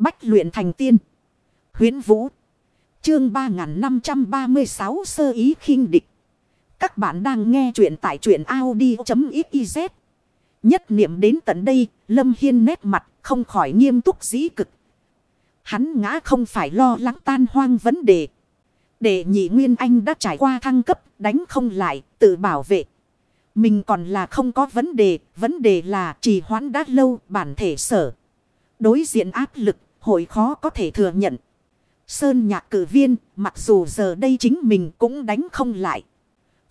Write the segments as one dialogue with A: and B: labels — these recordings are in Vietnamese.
A: Bách luyện thành tiên. Huyến Vũ. Chương 3536 sơ ý khinh địch. Các bạn đang nghe truyện tại truyện Audi.xyz. Nhất niệm đến tận đây, Lâm Hiên nét mặt không khỏi nghiêm túc dĩ cực. Hắn ngã không phải lo lắng tan hoang vấn đề. Để nhị Nguyên Anh đã trải qua thăng cấp, đánh không lại, tự bảo vệ. Mình còn là không có vấn đề, vấn đề là trì hoãn đã lâu bản thể sở. Đối diện áp lực, hội khó có thể thừa nhận. Sơn nhạc cử viên, mặc dù giờ đây chính mình cũng đánh không lại.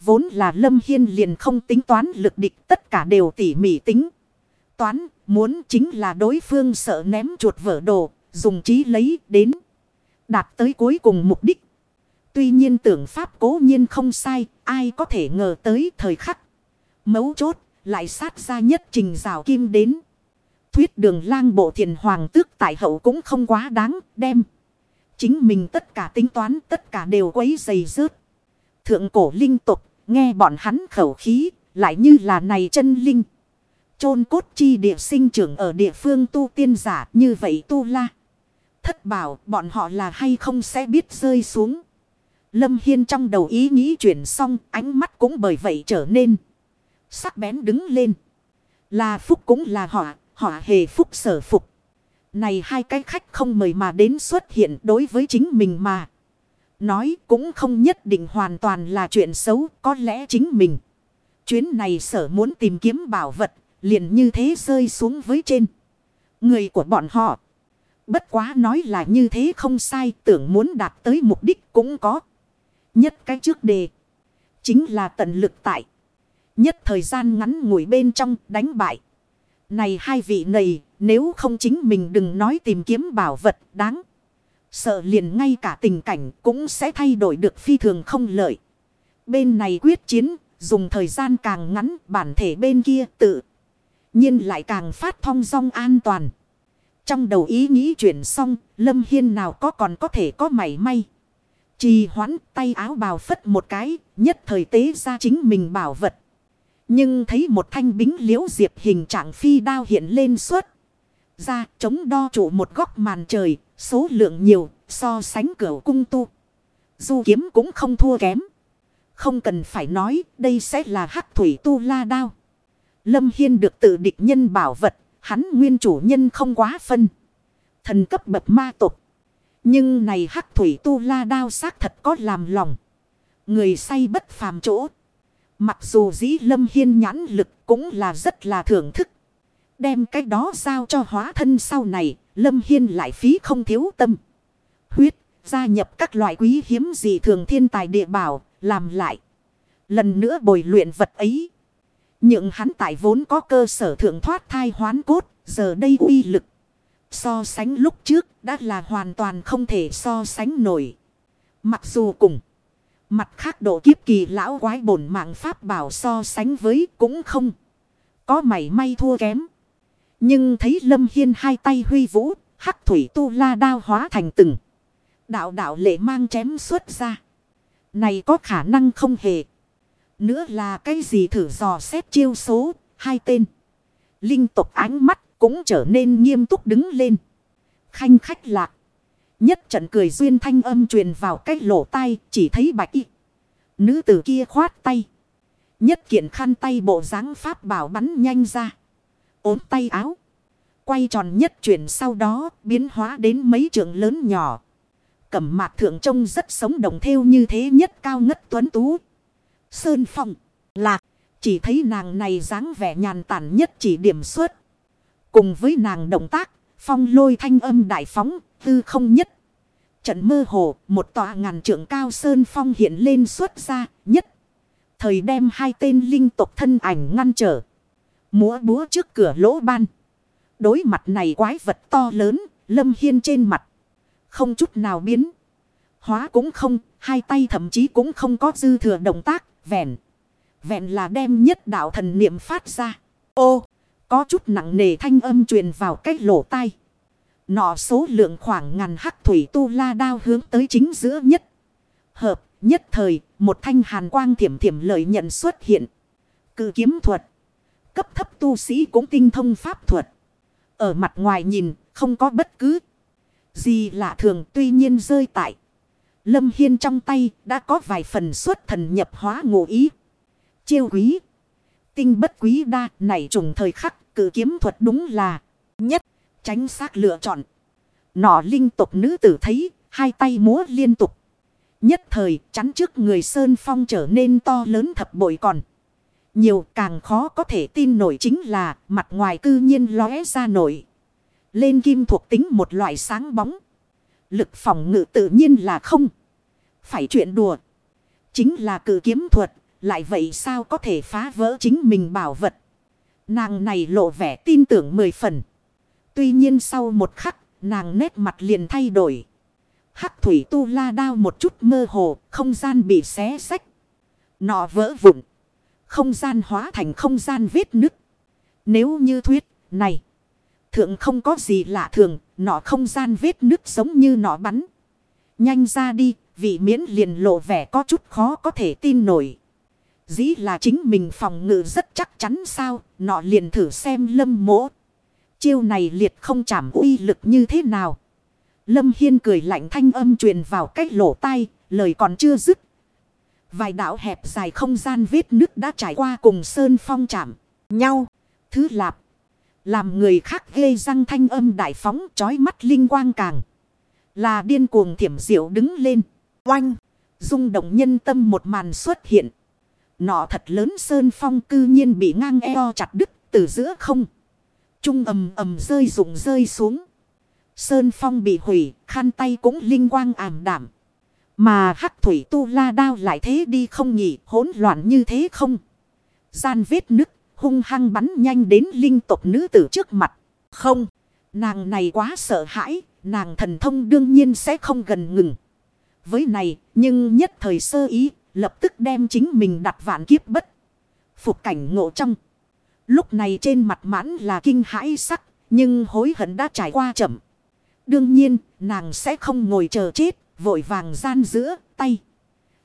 A: Vốn là Lâm Hiên liền không tính toán lực địch, tất cả đều tỉ mỉ tính. Toán, muốn chính là đối phương sợ ném chuột vỡ đồ, dùng trí lấy đến. Đạt tới cuối cùng mục đích. Tuy nhiên tưởng pháp cố nhiên không sai, ai có thể ngờ tới thời khắc. Mấu chốt, lại sát ra nhất trình rào kim đến. Thuyết đường lang bộ thiền hoàng tước tại hậu cũng không quá đáng, đem. Chính mình tất cả tính toán, tất cả đều quấy dày rớt. Thượng cổ linh tục, nghe bọn hắn khẩu khí, lại như là này chân linh. chôn cốt chi địa sinh trưởng ở địa phương tu tiên giả như vậy tu la. Thất bảo bọn họ là hay không sẽ biết rơi xuống. Lâm Hiên trong đầu ý nghĩ chuyển xong ánh mắt cũng bởi vậy trở nên sắc bén đứng lên. Là phúc cũng là họa, họa hề phúc sở phục. Này hai cái khách không mời mà đến xuất hiện đối với chính mình mà. Nói cũng không nhất định hoàn toàn là chuyện xấu, có lẽ chính mình. Chuyến này sở muốn tìm kiếm bảo vật, liền như thế rơi xuống với trên. Người của bọn họ. Bất quá nói là như thế không sai, tưởng muốn đạt tới mục đích cũng có. Nhất cái trước đề. Chính là tận lực tại. Nhất thời gian ngắn ngủi bên trong đánh bại. Này hai vị này nếu không chính mình đừng nói tìm kiếm bảo vật đáng. Sợ liền ngay cả tình cảnh cũng sẽ thay đổi được phi thường không lợi. Bên này quyết chiến dùng thời gian càng ngắn bản thể bên kia tự. nhiên lại càng phát thong dong an toàn. Trong đầu ý nghĩ chuyển xong Lâm Hiên nào có còn có thể có mảy may. Trì hoãn tay áo bào phất một cái, nhất thời tế ra chính mình bảo vật. Nhưng thấy một thanh bính liễu diệp hình trạng phi đao hiện lên suốt. Ra chống đo trụ một góc màn trời, số lượng nhiều, so sánh cửa cung tu. Du kiếm cũng không thua kém. Không cần phải nói, đây sẽ là hắc thủy tu la đao. Lâm Hiên được tự địch nhân bảo vật, hắn nguyên chủ nhân không quá phân. Thần cấp bậc ma tục. Nhưng này hắc thủy tu la đao xác thật có làm lòng. Người say bất phàm chỗ. Mặc dù dĩ lâm hiên nhãn lực cũng là rất là thưởng thức. Đem cái đó giao cho hóa thân sau này, lâm hiên lại phí không thiếu tâm. Huyết, gia nhập các loại quý hiếm gì thường thiên tài địa bảo, làm lại. Lần nữa bồi luyện vật ấy. những hắn tại vốn có cơ sở thượng thoát thai hoán cốt, giờ đây uy lực. So sánh lúc trước đã là hoàn toàn không thể so sánh nổi. Mặc dù cùng. Mặt khác độ kiếp kỳ lão quái bổn mạng pháp bảo so sánh với cũng không. Có mảy may thua kém. Nhưng thấy Lâm Hiên hai tay huy vũ. Hắc thủy tu la đao hóa thành từng. Đạo đạo lệ mang chém xuất ra. Này có khả năng không hề. Nữa là cái gì thử dò xét chiêu số. Hai tên. Linh tục ánh mắt cũng trở nên nghiêm túc đứng lên. Khanh khách lạc. Nhất trận cười duyên thanh âm truyền vào cái lỗ tai chỉ thấy bạch y. Nữ tử kia khoát tay. Nhất kiện khăn tay bộ dáng pháp bảo bắn nhanh ra. ốm tay áo. Quay tròn nhất chuyển sau đó biến hóa đến mấy trường lớn nhỏ. Cẩm mạc thượng trông rất sống động theo như thế nhất cao ngất tuấn tú. Sơn phong, lạc, chỉ thấy nàng này dáng vẻ nhàn tản nhất chỉ điểm suốt. Cùng với nàng động tác, phong lôi thanh âm đại phóng, tư không nhất. Trận mơ hồ, một tòa ngàn trượng cao sơn phong hiện lên xuất ra, nhất. Thời đem hai tên linh tộc thân ảnh ngăn trở. Múa búa trước cửa lỗ ban. Đối mặt này quái vật to lớn, lâm hiên trên mặt. Không chút nào biến. Hóa cũng không, hai tay thậm chí cũng không có dư thừa động tác, vẹn. Vẹn là đem nhất đạo thần niệm phát ra. Ô, có chút nặng nề thanh âm truyền vào cái lỗ tai. Nọ số lượng khoảng ngàn hắc thủy tu la đao hướng tới chính giữa nhất. Hợp, nhất thời, một thanh hàn quang thiểm thiểm lợi nhận xuất hiện. Cự kiếm thuật. Cấp thấp tu sĩ cũng tinh thông pháp thuật. Ở mặt ngoài nhìn, không có bất cứ Gì lạ thường tuy nhiên rơi tại. Lâm Hiên trong tay đã có vài phần xuất thần nhập hóa ngụ ý. Chiêu quý. Tinh bất quý đa này trùng thời khắc cử kiếm thuật đúng là nhất. Tránh xác lựa chọn. Nọ linh tục nữ tử thấy, hai tay múa liên tục. Nhất thời, chắn trước người Sơn Phong trở nên to lớn thập bội còn. Nhiều càng khó có thể tin nổi chính là, mặt ngoài cư nhiên lóe ra nổi. Lên kim thuộc tính một loại sáng bóng. Lực phòng ngự tự nhiên là không. Phải chuyện đùa. Chính là cử kiếm thuật. Lại vậy sao có thể phá vỡ chính mình bảo vật. Nàng này lộ vẻ tin tưởng mười phần. Tuy nhiên sau một khắc. Nàng nét mặt liền thay đổi. Hắc thủy tu la đao một chút mơ hồ. Không gian bị xé sách. Nọ vỡ vụn. Không gian hóa thành không gian vết nứt. Nếu như thuyết, này. Thượng không có gì lạ thường. Nọ không gian vết nứt giống như nọ bắn. Nhanh ra đi. Vị miễn liền lộ vẻ có chút khó có thể tin nổi. Dĩ là chính mình phòng ngự rất chắc chắn sao. Nọ liền thử xem lâm mỗ. Chiêu này liệt không chảm uy lực như thế nào. Lâm Hiên cười lạnh thanh âm truyền vào cách lỗ tai. Lời còn chưa dứt. Vài đảo hẹp dài không gian vết nước đã trải qua cùng sơn phong chạm nhau. Thứ lạp. Làm người khác ghê răng thanh âm đại phóng chói mắt linh quang càng. Là điên cuồng thiểm diệu đứng lên. Oanh. rung động nhân tâm một màn xuất hiện. Nọ thật lớn sơn phong cư nhiên bị ngang eo chặt đứt từ giữa không. Trung ầm ầm rơi rụng rơi xuống. Sơn phong bị hủy, khăn tay cũng linh quang ảm đảm. Mà hắc thủy tu la đao lại thế đi không nhỉ hỗn loạn như thế không. Gian vết nứt hung hăng bắn nhanh đến linh tộc nữ tử trước mặt. Không, nàng này quá sợ hãi, nàng thần thông đương nhiên sẽ không gần ngừng. Với này, nhưng nhất thời sơ ý, lập tức đem chính mình đặt vạn kiếp bất. Phục cảnh ngộ trong. Lúc này trên mặt mãn là kinh hãi sắc, nhưng hối hận đã trải qua chậm. Đương nhiên, nàng sẽ không ngồi chờ chết, vội vàng gian giữa tay.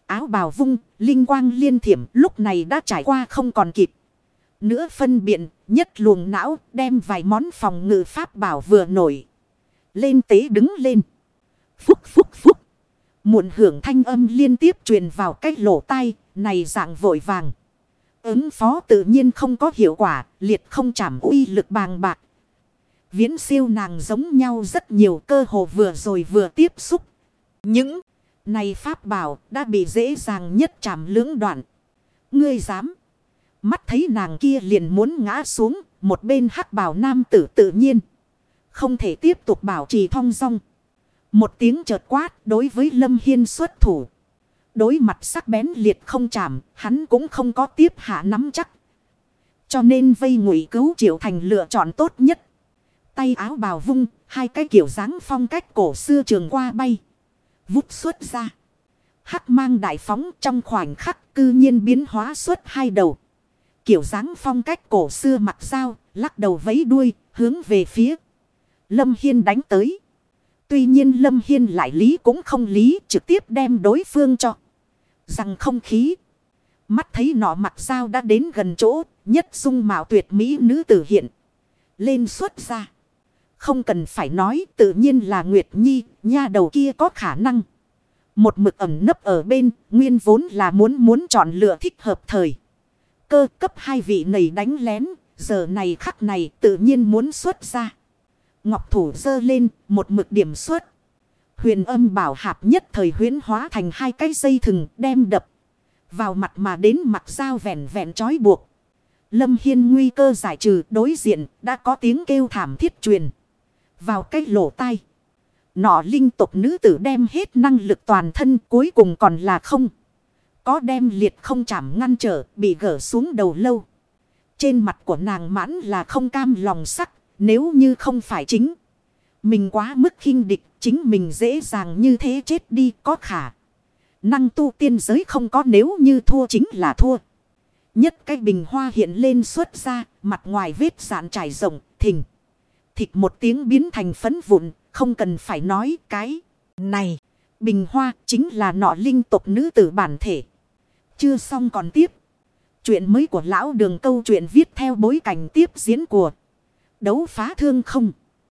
A: Áo bào vung, linh quang liên thiểm lúc này đã trải qua không còn kịp. Nữa phân biện, nhất luồng não đem vài món phòng ngự pháp bảo vừa nổi. Lên tế đứng lên. Phúc phúc phúc. Muộn hưởng thanh âm liên tiếp truyền vào cách lỗ tai, này dạng vội vàng. Ứng phó tự nhiên không có hiệu quả, liệt không chảm uy lực bàng bạc. Viễn siêu nàng giống nhau rất nhiều cơ hồ vừa rồi vừa tiếp xúc. Những này pháp bảo đã bị dễ dàng nhất chạm lưỡng đoạn. Ngươi dám. Mắt thấy nàng kia liền muốn ngã xuống. Một bên hắc bảo nam tử tự nhiên. Không thể tiếp tục bảo trì thong dong. Một tiếng chợt quát đối với Lâm Hiên xuất thủ. Đối mặt sắc bén liệt không chạm. Hắn cũng không có tiếp hạ nắm chắc. Cho nên vây ngụy cứu triệu thành lựa chọn tốt nhất. Tay áo bào vung. Hai cái kiểu dáng phong cách cổ xưa trường qua bay vút xuất ra. Hắc mang đại phóng trong khoảnh khắc cư nhiên biến hóa xuất hai đầu. Kiểu dáng phong cách cổ xưa mặt dao, lắc đầu vấy đuôi, hướng về phía. Lâm Hiên đánh tới. Tuy nhiên Lâm Hiên lại lý cũng không lý, trực tiếp đem đối phương cho. Rằng không khí. Mắt thấy nọ mặt dao đã đến gần chỗ, nhất dung mạo tuyệt mỹ nữ tử hiện. Lên xuất ra. Không cần phải nói tự nhiên là Nguyệt Nhi, nha đầu kia có khả năng. Một mực ẩm nấp ở bên, nguyên vốn là muốn muốn chọn lựa thích hợp thời. Cơ cấp hai vị này đánh lén, giờ này khắc này tự nhiên muốn xuất ra. Ngọc thủ dơ lên, một mực điểm xuất. Huyền âm bảo hạp nhất thời huyến hóa thành hai cái dây thừng đem đập. Vào mặt mà đến mặt dao vẹn vẹn trói buộc. Lâm Hiên nguy cơ giải trừ đối diện đã có tiếng kêu thảm thiết truyền vào cái lỗ tai. Nọ linh tục nữ tử đem hết năng lực toàn thân cuối cùng còn là không. Có đem liệt không chảm ngăn trở bị gỡ xuống đầu lâu. Trên mặt của nàng mãn là không cam lòng sắc, nếu như không phải chính. Mình quá mức khinh địch chính mình dễ dàng như thế chết đi có khả. Năng tu tiên giới không có nếu như thua chính là thua. Nhất cái bình hoa hiện lên xuất ra mặt ngoài vết sạn trải rộng thình thịt một tiếng biến thành phấn vụn, không cần phải nói cái này. Bình hoa chính là nọ linh tộc nữ tử bản thể. Chưa xong còn tiếp. Chuyện mới của lão đường câu chuyện viết theo bối cảnh tiếp diễn của đấu phá thương không.